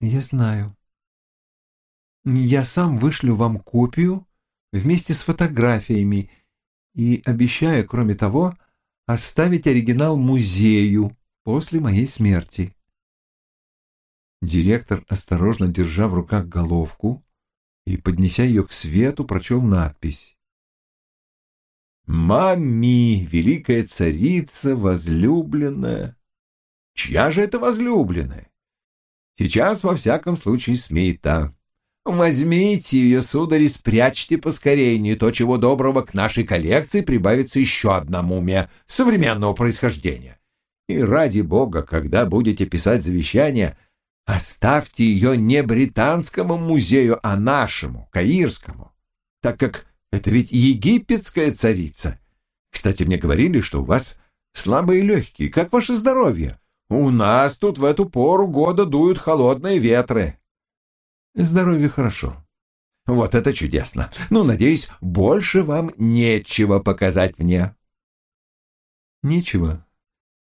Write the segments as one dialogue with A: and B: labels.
A: Я знаю. Я сам вышлю вам копию вместе с фотографиями и обещаю, кроме того, оставить оригинал музею после моей смерти. Директор, осторожно держа в руках головку и, поднеся ее к свету, прочел надпись. «Мами, великая царица, возлюбленная». Чья же это возлюбленная? Сейчас, во всяком случае, Смита. Возьмите ее, сударь, и спрячьте поскорее, не то чего доброго к нашей коллекции прибавится еще одна мумия современного происхождения. И ради бога, когда будете писать завещание, оставьте ее не британскому музею, а нашему, каирскому, так как это ведь египетская царица. Кстати, мне говорили, что у вас слабые легкие. Как ваше здоровье? У нас тут в эту пору года дуют холодные ветры. Здоровье хорошо. Вот это чудесно. Ну, надеюсь, больше вам нечего показать мне. Нечего,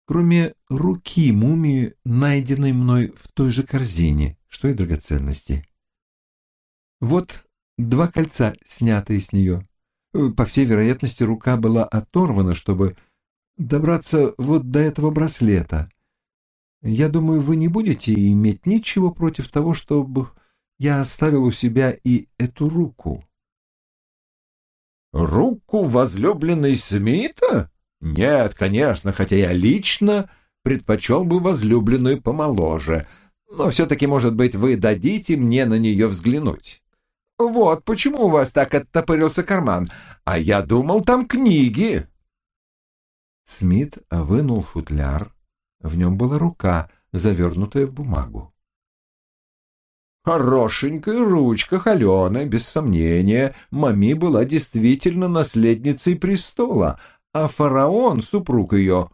A: кроме руки мумии, найденной мной в той же корзине, что и драгоценности. Вот два кольца, снятые с нее. По всей вероятности, рука была оторвана, чтобы добраться вот до этого браслета. Я думаю, вы не будете иметь ничего против того, чтобы я оставил у себя и эту руку. Руку возлюбленной Смита? Нет, конечно, хотя я лично предпочел бы возлюбленную помоложе, но все-таки, может быть, вы дадите мне на нее взглянуть. Вот почему у вас так оттопырился карман, а я думал, там книги. Смит вынул футляр, в нем была рука, завернутая в бумагу. Хорошенькая ручка холеная, без сомнения. Мами была действительно наследницей престола, а фараон, супруг ее,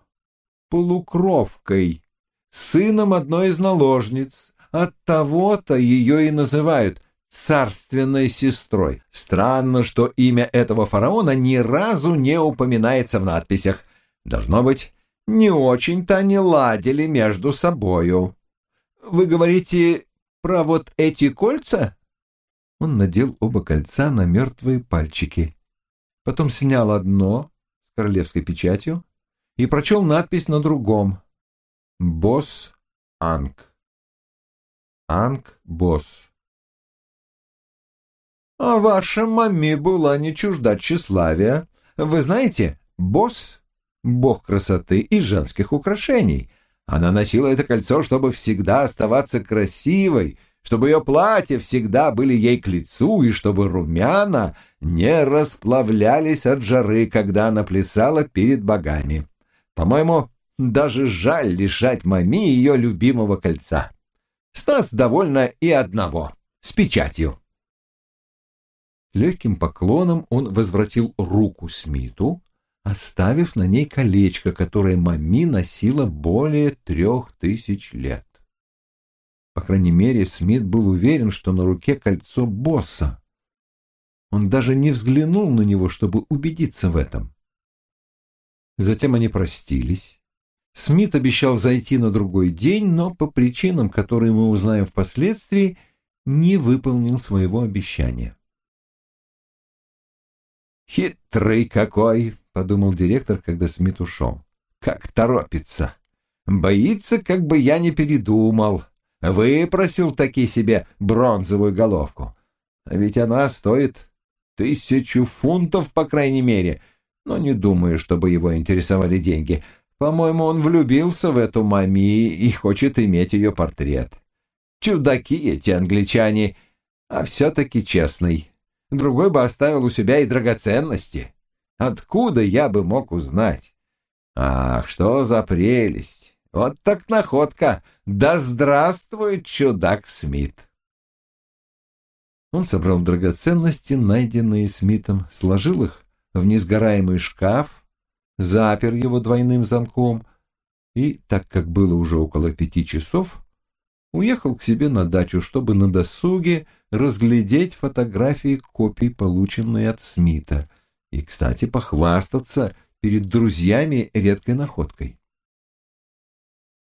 A: полукровкой, сыном одной из наложниц. От того-то ее и называют царственной сестрой. Странно, что имя этого фараона ни разу не упоминается в надписях. Должно быть, не очень-то они ладили между собою. Вы говорите про вот эти кольца?» Он надел оба кольца на мертвые пальчики. Потом снял одно с королевской печатью и прочел надпись на другом. «Босс Анг». Анг-босс. «А ваша маме была не чужда тщеславия. Вы знаете, босс бог красоты и женских украшений. Она носила это кольцо, чтобы всегда оставаться красивой, чтобы ее платья всегда были ей к лицу, и чтобы румяна не расплавлялись от жары, когда она плясала перед богами. По-моему, даже жаль лишать мами ее любимого кольца. Стас довольно и одного, с печатью. Легким поклоном он возвратил руку Смиту, оставив на ней колечко, которое Мами носила более трех тысяч лет. По крайней мере, Смит был уверен, что на руке кольцо босса. Он даже не взглянул на него, чтобы убедиться в этом. Затем они простились. Смит обещал зайти на другой день, но по причинам, которые мы узнаем впоследствии, не выполнил своего обещания. «Хитрый какой!» — подумал директор, когда Смит ушел. «Как торопится! Боится, как бы я не передумал. Выпросил таки себе бронзовую головку. А ведь она стоит тысячу фунтов, по крайней мере. Но не думаю, чтобы его интересовали деньги. По-моему, он влюбился в эту мами и хочет иметь ее портрет. Чудаки эти англичане, а все-таки честный. Другой бы оставил у себя и драгоценности. Откуда я бы мог узнать? Ах, что за прелесть! Вот так находка! Да здравствует чудак Смит! Он собрал драгоценности, найденные Смитом, сложил их в несгораемый шкаф, запер его двойным замком и, так как было уже около пяти часов, уехал к себе на дачу, чтобы на досуге разглядеть фотографии копий, полученные от Смита — и, кстати, похвастаться перед друзьями редкой находкой.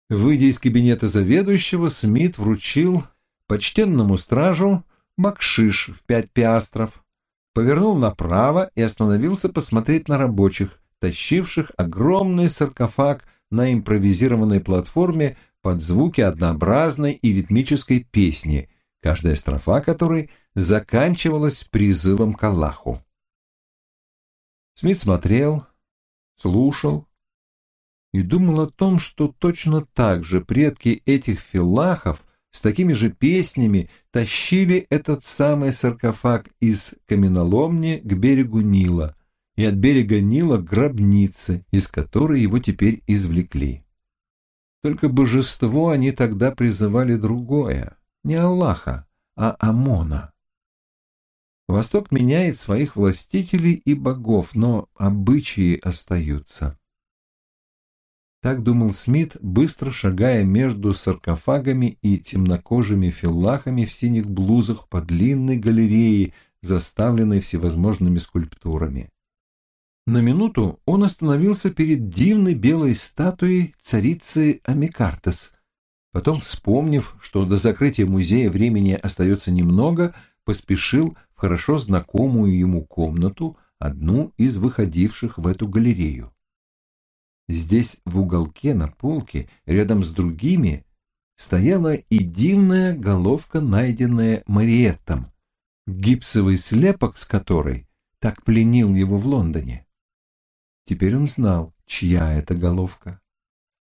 A: Выйдя из кабинета заведующего, Смит вручил почтенному стражу бакшиш в пять пиастров, повернул направо и остановился посмотреть на рабочих, тащивших огромный саркофаг на импровизированной платформе под звуки однообразной и ритмической песни, каждая строфа которой заканчивалась призывом к Аллаху. Смит смотрел, слушал и думал о том, что точно так же предки этих филахов с такими же песнями тащили этот самый саркофаг из каменоломни к берегу Нила и от берега Нила к гробнице, из которой его теперь извлекли. Только божество они тогда призывали другое, не Аллаха, а Амона. Восток меняет своих властителей и богов, но обычаи остаются. Так думал Смит, быстро шагая между саркофагами и темнокожими филлахами в синих блузах по длинной галерее, заставленной всевозможными скульптурами. На минуту он остановился перед дивной белой статуей царицы Амикартес. Потом, вспомнив, что до закрытия музея времени остается немного, поспешил хорошо знакомую ему комнату, одну из выходивших в эту галерею. Здесь в уголке на полке, рядом с другими, стояла и дивная головка, найденная Мариеттом, гипсовый слепок с которой так пленил его в Лондоне. Теперь он знал, чья это головка.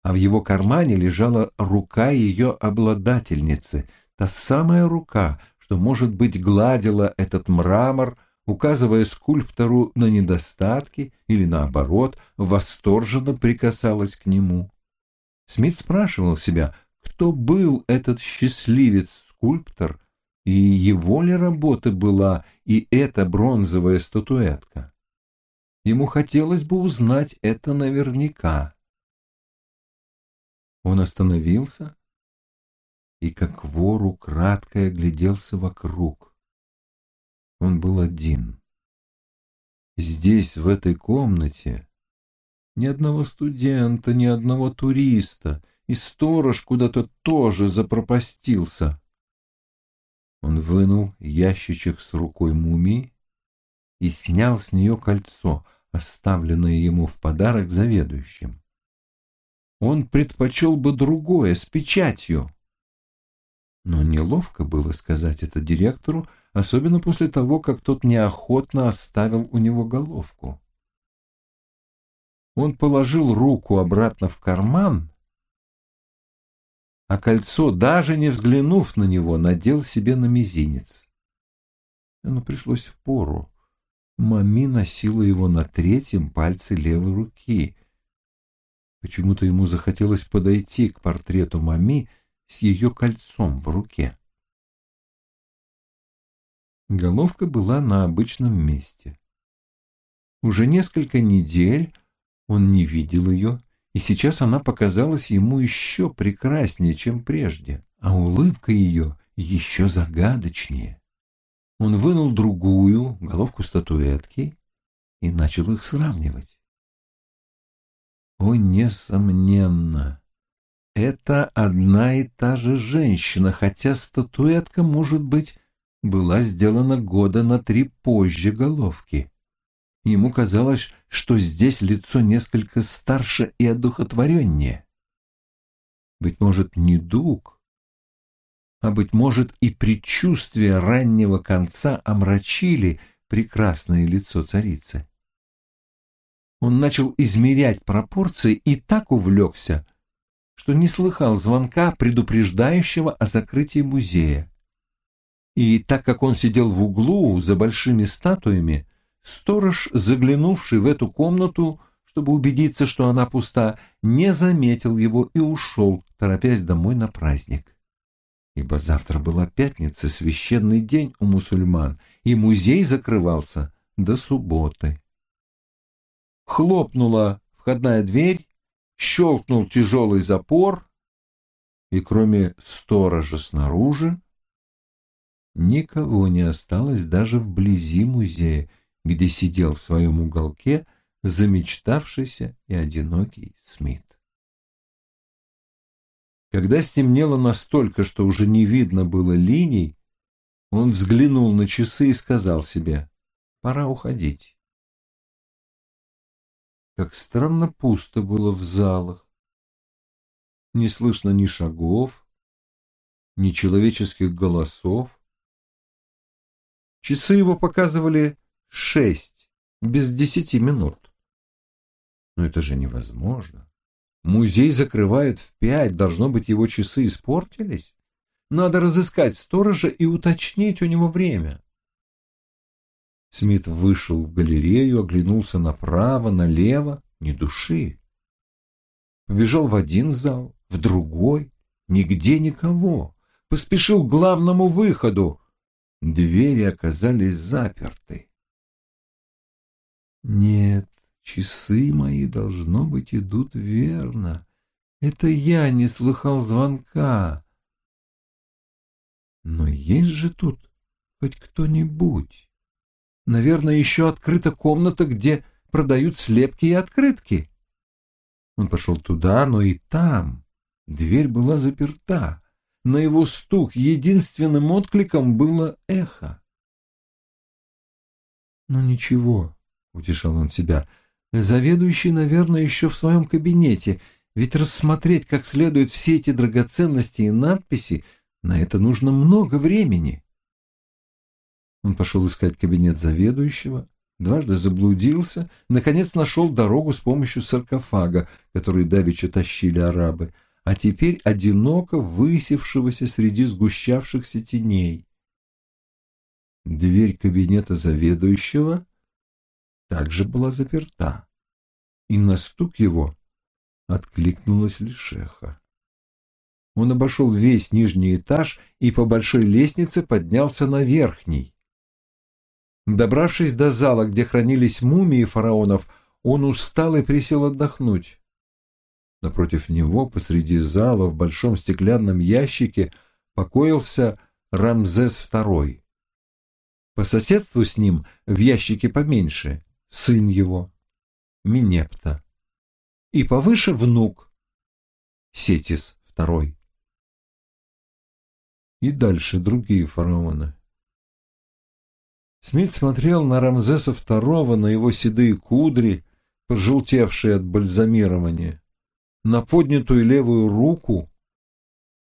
A: А в его кармане лежала рука ее обладательницы, та самая рука, что, может быть, гладила этот мрамор, указывая скульптору на недостатки или, наоборот, восторженно прикасалась к нему. Смит спрашивал себя, кто был этот счастливец-скульптор, и его ли работа была и эта бронзовая статуэтка. Ему хотелось бы узнать это наверняка. Он остановился и, как вор, украдкой огляделся вокруг. Он был один. Здесь, в этой комнате, ни одного студента, ни одного туриста, и сторож куда-то тоже запропастился. Он вынул ящичек с рукой мумии и снял с нее кольцо — оставленное ему в подарок заведующим. Он предпочел бы другое, с печатью. Но неловко было сказать это директору, особенно после того, как тот неохотно оставил у него головку. Он положил руку обратно в карман, а кольцо, даже не взглянув на него, надел себе на мизинец. Оно пришлось в пору. Мами носила его на третьем пальце левой руки. Почему-то ему захотелось подойти к портрету Мами с ее кольцом в руке. Головка была на обычном месте. Уже несколько недель он не видел ее, и сейчас она показалась ему еще прекраснее, чем прежде, а улыбка ее еще загадочнее. Он вынул другую, головку статуэтки, и начал их сравнивать. О, несомненно, это одна и та же женщина, хотя статуэтка, может быть, была сделана года на три позже головки. Ему казалось, что здесь лицо несколько старше и одухотвореннее. Быть может, недуг, а, быть может, и предчувствия раннего конца омрачили прекрасное лицо царицы. Он начал измерять пропорции и так увлекся, что не слыхал звонка, предупреждающего о закрытии музея. И так как он сидел в углу за большими статуями, сторож, заглянувший в эту комнату, чтобы убедиться, что она пуста, не заметил его и ушел, торопясь домой на праздник ибо завтра была пятница, священный день у мусульман, и музей закрывался до субботы. Хлопнула входная дверь, щелкнул тяжелый запор, и кроме сторожа снаружи никого не осталось даже вблизи музея, где сидел в своем уголке замечтавшийся и одинокий Смит. Когда стемнело настолько, что уже не видно было линий, он взглянул на часы и сказал себе, пора уходить. Как странно пусто было в залах. Не слышно ни шагов, ни человеческих голосов. Часы его показывали шесть, без десяти минут. Но это же невозможно. Музей закрывают в пять, должно быть, его часы испортились. Надо разыскать сторожа и уточнить у него время. Смит вышел в галерею, оглянулся направо, налево, ни души. Побежал в один зал, в другой, нигде никого. Поспешил к главному выходу. Двери оказались заперты. Нет, часы мои, должно быть, идут верно. Это я не слыхал звонка. Но есть же тут хоть кто-нибудь. Наверное, еще открыта комната, где продают слепки и открытки. Он пошел туда, но и там дверь была заперта. На его стук единственным откликом было эхо. «Ну ничего», — утешал он себя, — «заведующий, наверное, еще в своем кабинете, ведь рассмотреть как следует все эти драгоценности и надписи, на это нужно много времени». Он пошел искать кабинет заведующего, дважды заблудился, наконец нашел дорогу с помощью саркофага, который давеча тащили арабы, а теперь одиноко высевшегося среди сгущавшихся теней. Дверь кабинета заведующего также была заперта, и на стук его откликнулась Лишеха. Он обошел весь нижний этаж и по большой лестнице поднялся на верхний. Добравшись до зала, где хранились мумии фараонов, он устал и присел отдохнуть. Напротив него, посреди зала, в большом стеклянном ящике, покоился Рамзес II. По соседству с ним, в ящике поменьше, сын его, Минепта. И повыше внук, Сетис II. И дальше другие фараоны. Смит смотрел на Рамзеса II, на его седые кудри, пожелтевшие от бальзамирования, на поднятую левую руку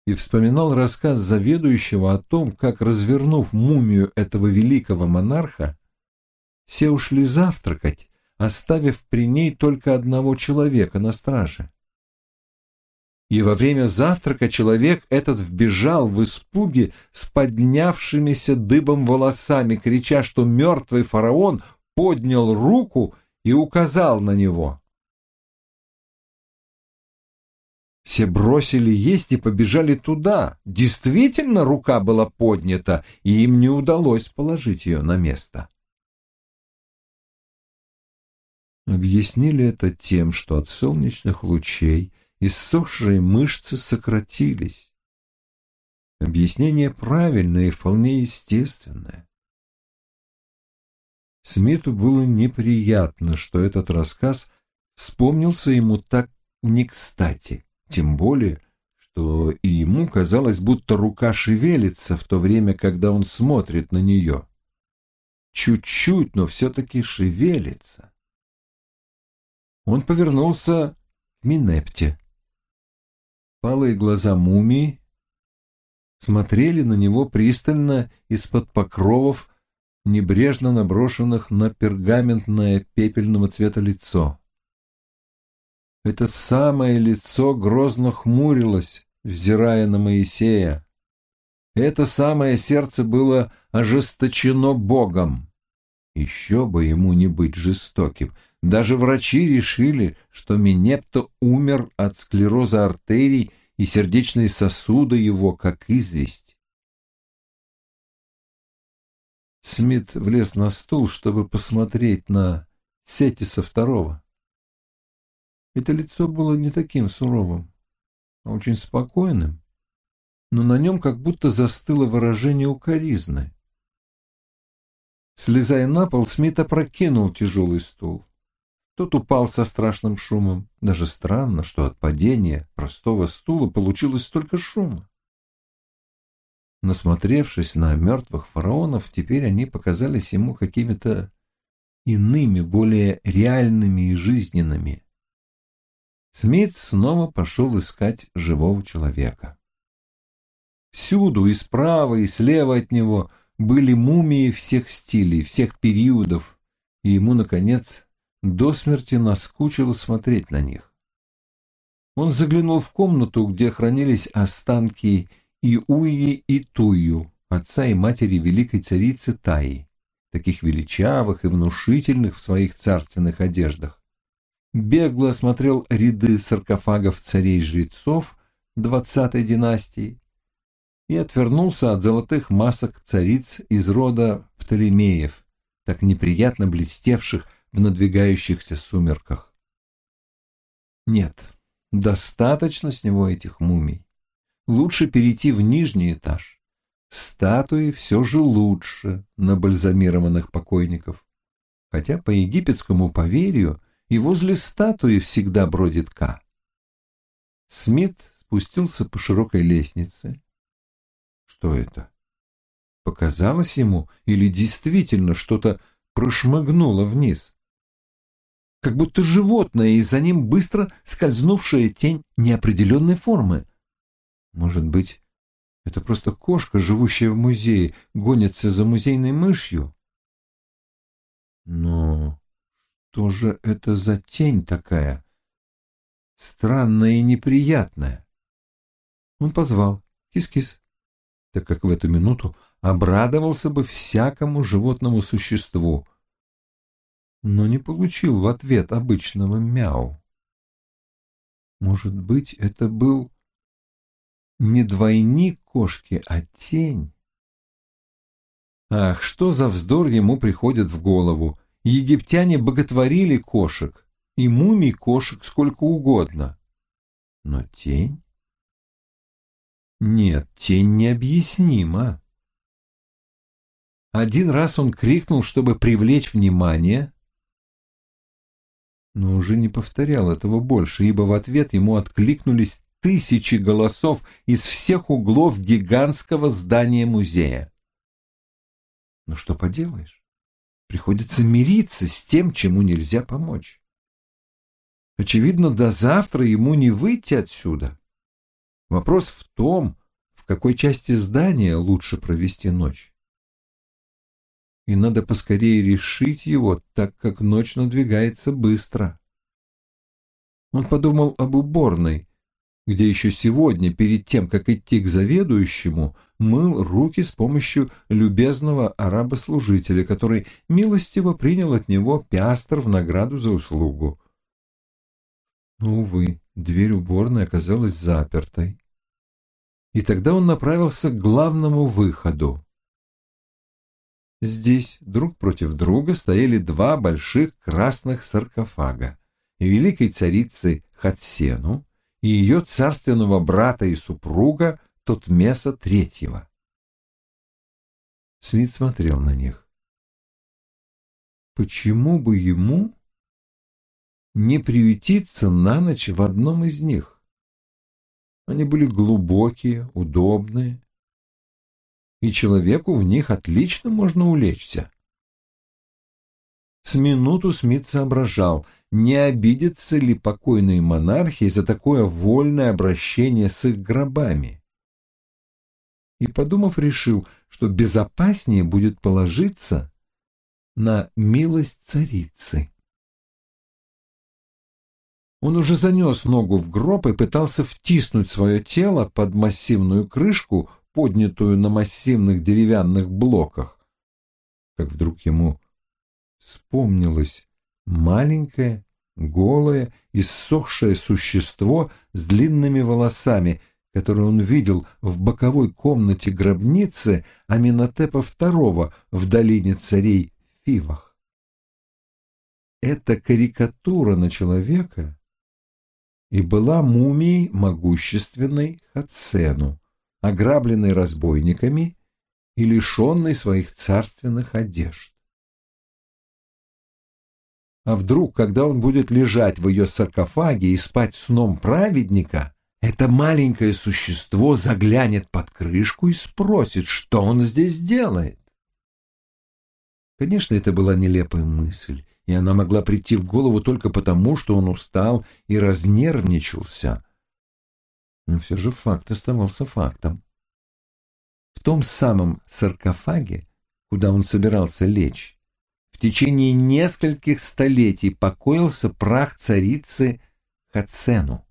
A: и вспоминал рассказ заведующего о том, как, развернув мумию этого великого монарха, все ушли завтракать, оставив при ней только одного человека на страже. И во время завтрака человек этот вбежал в испуге с поднявшимися дыбом волосами, крича, что мертвый фараон поднял руку и указал на него. Все бросили есть и побежали туда. Действительно, рука была поднята, и им не удалось положить ее на место. Объяснили это тем, что от солнечных лучей – иссохшие мышцы сократились. Объяснение правильное и вполне естественное. Смиту было неприятно, что этот рассказ вспомнился ему так не кстати, тем более, что и ему казалось, будто рука шевелится в то время, когда он смотрит на нее. Чуть-чуть, но все-таки шевелится. Он повернулся к Минепте. Палые глаза мумии смотрели на него пристально из-под покровов, небрежно наброшенных на пергаментное пепельного цвета лицо. Это самое лицо грозно хмурилось, взирая на Моисея. Это самое сердце было ожесточено Богом. Еще бы ему не быть жестоким. Даже врачи решили, что Минепто умер от склероза артерий и сердечные сосуды его, как известь. Смит влез на стул, чтобы посмотреть на Сетиса второго. Это лицо было не таким суровым, а очень спокойным, но на нем как будто застыло выражение укоризны. Слезая на пол, Смит опрокинул тяжелый стул. Тот упал со страшным шумом. Даже странно, что от падения простого стула получилось столько шума. Насмотревшись на мертвых фараонов, теперь они показались ему какими-то иными, более реальными и жизненными. Смит снова пошел искать живого человека. Всюду, и справа, и слева от него, были мумии всех стилей, всех периодов, и ему, наконец, до смерти наскучило смотреть на них. Он заглянул в комнату, где хранились останки Иуи и Тую, отца и матери великой царицы Таи, таких величавых и внушительных в своих царственных одеждах. Бегло осмотрел ряды саркофагов царей-жрецов двадцатой династии и отвернулся от золотых масок цариц из рода Птолемеев, так неприятно блестевших в надвигающихся сумерках. Нет, достаточно с него этих мумий. Лучше перейти в нижний этаж. Статуи все же лучше на бальзамированных покойников. Хотя по египетскому поверью и возле статуи всегда бродит Ка. Смит спустился по широкой лестнице. Что это? Показалось ему или действительно что-то прошмыгнуло вниз? Как будто животное, и за ним быстро скользнувшая тень неопределенной формы. Может быть, это просто кошка, живущая в музее, гонится за музейной мышью? Но что же это за тень такая? Странная и неприятная. Он позвал «Кис-кис», так как в эту минуту обрадовался бы всякому животному существу, но не получил в ответ обычного мяу. Может быть, это был не двойник кошки, а тень. Ах, что за вздор ему приходит в голову. Египтяне боготворили кошек, и мумий кошек сколько угодно. Но тень? Нет, тень необъяснима. Один раз он крикнул, чтобы привлечь внимание, но уже не повторял этого больше, ибо в ответ ему откликнулись тысячи голосов из всех углов гигантского здания музея. Но что поделаешь? Приходится мириться с тем, чему нельзя помочь. Очевидно, до завтра ему не выйти отсюда. Вопрос в том, в какой части здания лучше провести ночь. И надо поскорее решить его, так как ночь надвигается быстро. Он подумал об уборной, где еще сегодня, перед тем, как идти к заведующему, мыл руки с помощью любезного араба-служителя, который милостиво принял от него пястр в награду за услугу. Но, увы, дверь уборной оказалась запертой. И тогда он направился к главному выходу. Здесь друг против друга стояли два больших красных саркофага великой царицы Хатсену и ее царственного брата и супруга Тотмеса Третьего. Смит смотрел на них. Почему бы ему не приютиться на ночь в одном из них? Они были глубокие, удобные, и человеку в них отлично можно улечься. С минуту Смит соображал, не обидятся ли покойные монархи за такое вольное обращение с их гробами. И, подумав, решил, что безопаснее будет положиться на милость царицы. Он уже занес ногу в гроб и пытался втиснуть свое тело под массивную крышку, поднятую на массивных деревянных блоках, как вдруг ему вспомнилось маленькое, голое, иссохшее существо с длинными волосами, которое он видел в боковой комнате гробницы Аминотепа II в долине царей Фивах. Эта карикатура на человека и была мумией могущественной Хацену, ограбленной разбойниками и лишенной своих царственных одежд. А вдруг, когда он будет лежать в ее саркофаге и спать сном праведника, это маленькое существо заглянет под крышку и спросит, что он здесь делает? Конечно, это была нелепая мысль, и она могла прийти в голову только потому, что он устал и разнервничался. Но все же факт оставался фактом. В том самом саркофаге, куда он собирался лечь, в течение нескольких столетий покоился прах царицы Хацену.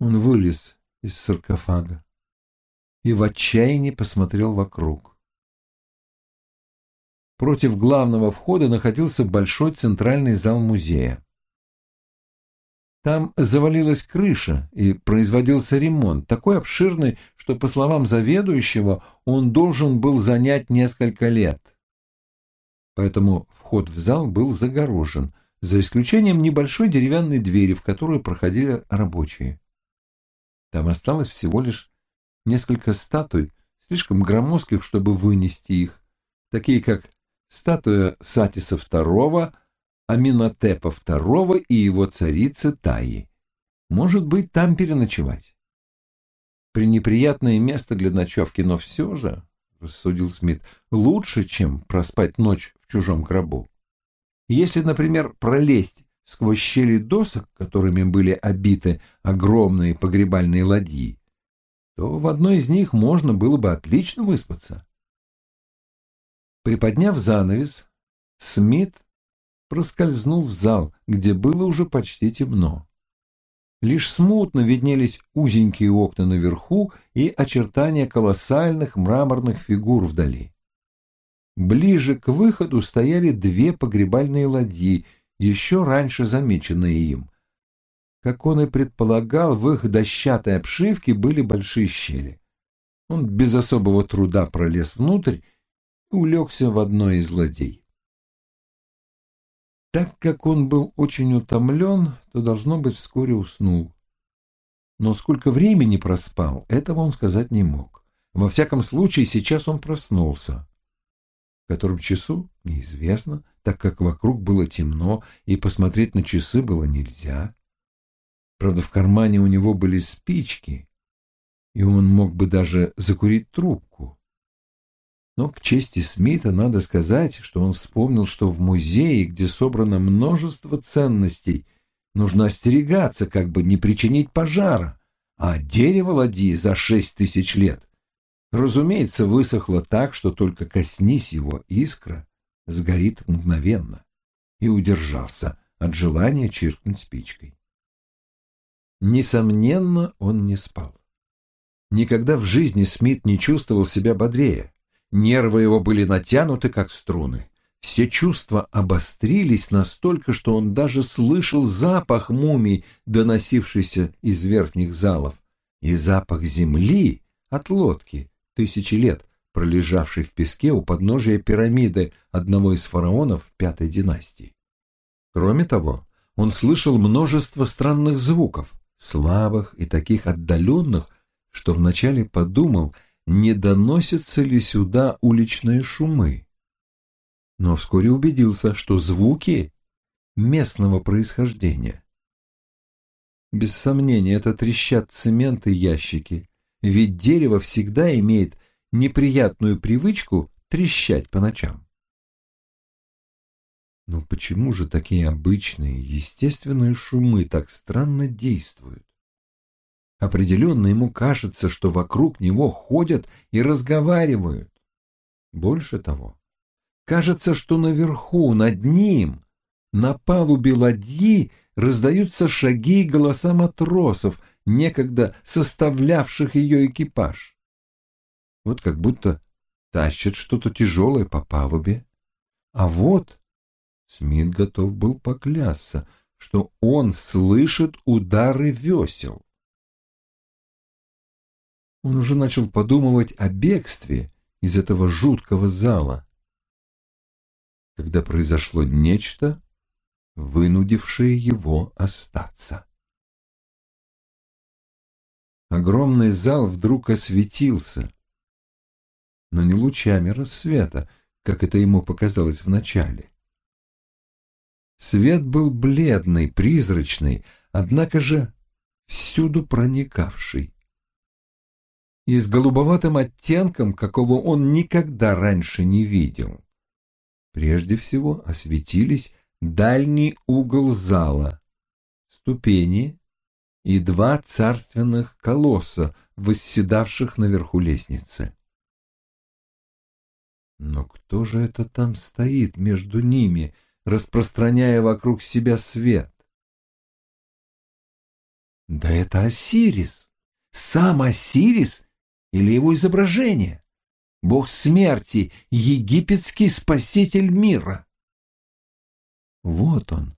A: Он вылез из саркофага и в отчаянии посмотрел вокруг. Против главного входа находился большой центральный зал музея. Там завалилась крыша и производился ремонт, такой обширный, что, по словам заведующего, он должен был занять несколько лет. Поэтому вход в зал был загорожен, за исключением небольшой деревянной двери, в которую проходили рабочие. Там осталось всего лишь несколько статуй, слишком громоздких, чтобы вынести их, такие как статуя Сатиса II, Аминотепа II и его царицы Таи. Может быть, там переночевать. Пренеприятное место для ночевки, но все же, — рассудил Смит, — лучше, чем проспать ночь в чужом гробу. Если, например, пролезть сквозь щели досок, которыми были обиты огромные погребальные ладьи, то в одной из них можно было бы отлично выспаться. Приподняв занавес, Смит проскользнул в зал, где было уже почти темно. Лишь смутно виднелись узенькие окна наверху и очертания колоссальных мраморных фигур вдали. Ближе к выходу стояли две погребальные ладьи — еще раньше замеченные им. Как он и предполагал, в их дощатой обшивке были большие щели. Он без особого труда пролез внутрь и улегся в одной из ладей. Так как он был очень утомлен, то, должно быть, вскоре уснул. Но сколько времени проспал, этого он сказать не мог. Во всяком случае, сейчас он проснулся. В котором часу? Неизвестно, так как вокруг было темно, и посмотреть на часы было нельзя. Правда, в кармане у него были спички, и он мог бы даже закурить трубку. Но к чести Смита надо сказать, что он вспомнил, что в музее, где собрано множество ценностей, нужно остерегаться, как бы не причинить пожара, а дерево ладьи за шесть тысяч лет разумеется, высохло так, что только коснись его искра, сгорит мгновенно, и удержался от желания чиркнуть спичкой. Несомненно, он не спал. Никогда в жизни Смит не чувствовал себя бодрее. Нервы его были натянуты, как струны. Все чувства обострились настолько, что он даже слышал запах мумий, доносившийся из верхних залов, и запах земли от лодки, тысячи лет, пролежавший в песке у подножия пирамиды одного из фараонов пятой династии. Кроме того, он слышал множество странных звуков, слабых и таких отдаленных, что вначале подумал, не доносятся ли сюда уличные шумы. Но вскоре убедился, что звуки местного происхождения. Без сомнения, это трещат цемент и ящики, ведь дерево всегда имеет неприятную привычку трещать по ночам. Но почему же такие обычные, естественные шумы так странно действуют? Определенно ему кажется, что вокруг него ходят и разговаривают. Больше того, кажется, что наверху, над ним, на палубе ладьи раздаются шаги и голоса матросов, некогда составлявших ее экипаж. Вот как будто тащат что-то тяжелое по палубе. А вот Смит готов был поклясться, что он слышит удары весел. Он уже начал подумывать о бегстве из этого жуткого зала, когда произошло нечто, вынудившее его остаться. Огромный зал вдруг осветился, но не лучами рассвета, как это ему показалось вначале. Свет был бледный, призрачный, однако же всюду проникавший. И с голубоватым оттенком, какого он никогда раньше не видел. Прежде всего осветились дальний угол зала, ступени и два царственных колосса, восседавших наверху лестницы. Но кто же это там стоит между ними, распространяя вокруг себя свет? Да это Осирис, сам Осирис или его изображение, бог смерти, египетский спаситель мира. Вот он,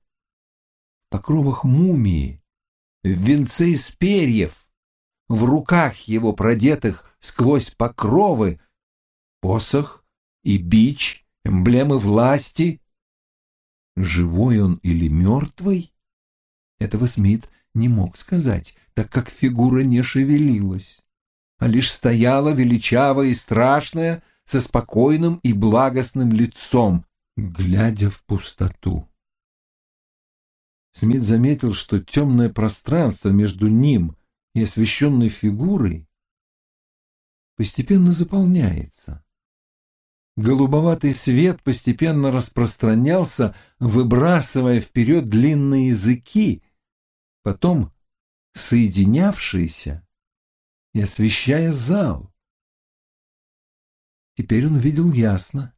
A: в покровах мумии, в венце из перьев, в руках его продетых сквозь покровы, посох и бич, эмблемы власти. Живой он или мертвый? Этого Смит не мог сказать, так как фигура не шевелилась, а лишь стояла величавая и страшная, со спокойным и благостным лицом, глядя в пустоту. Смит заметил, что темное пространство между ним и освещенной фигурой постепенно заполняется. Голубоватый свет постепенно распространялся, выбрасывая вперед длинные языки, потом соединявшиеся и освещая зал. Теперь он видел ясно.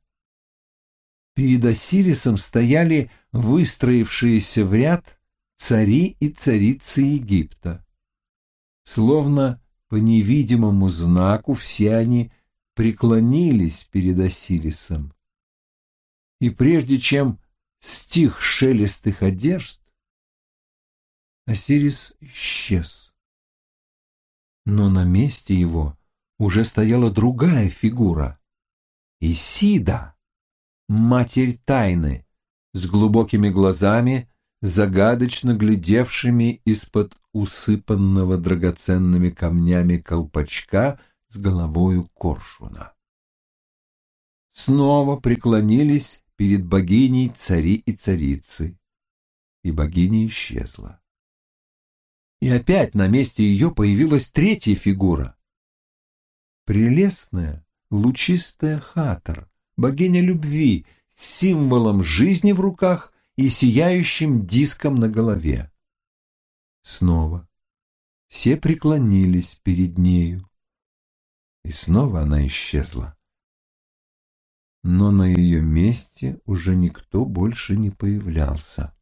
A: Перед Осирисом стояли выстроившиеся в ряд цари и царицы Египта. Словно по невидимому знаку все они преклонились перед Осирисом. И прежде чем стих шелест их одежд, Осирис исчез. Но на месте его уже стояла другая фигура — Исида матерь тайны, с глубокими глазами, загадочно глядевшими из-под усыпанного драгоценными камнями колпачка с головою коршуна. Снова преклонились перед богиней цари и царицы, и богиня исчезла. И опять на месте ее появилась третья фигура. Прелестная, лучистая хатер, богиня любви, с символом жизни в руках и сияющим диском на голове. Снова все преклонились перед нею, и снова она исчезла. Но на ее месте уже никто больше не появлялся.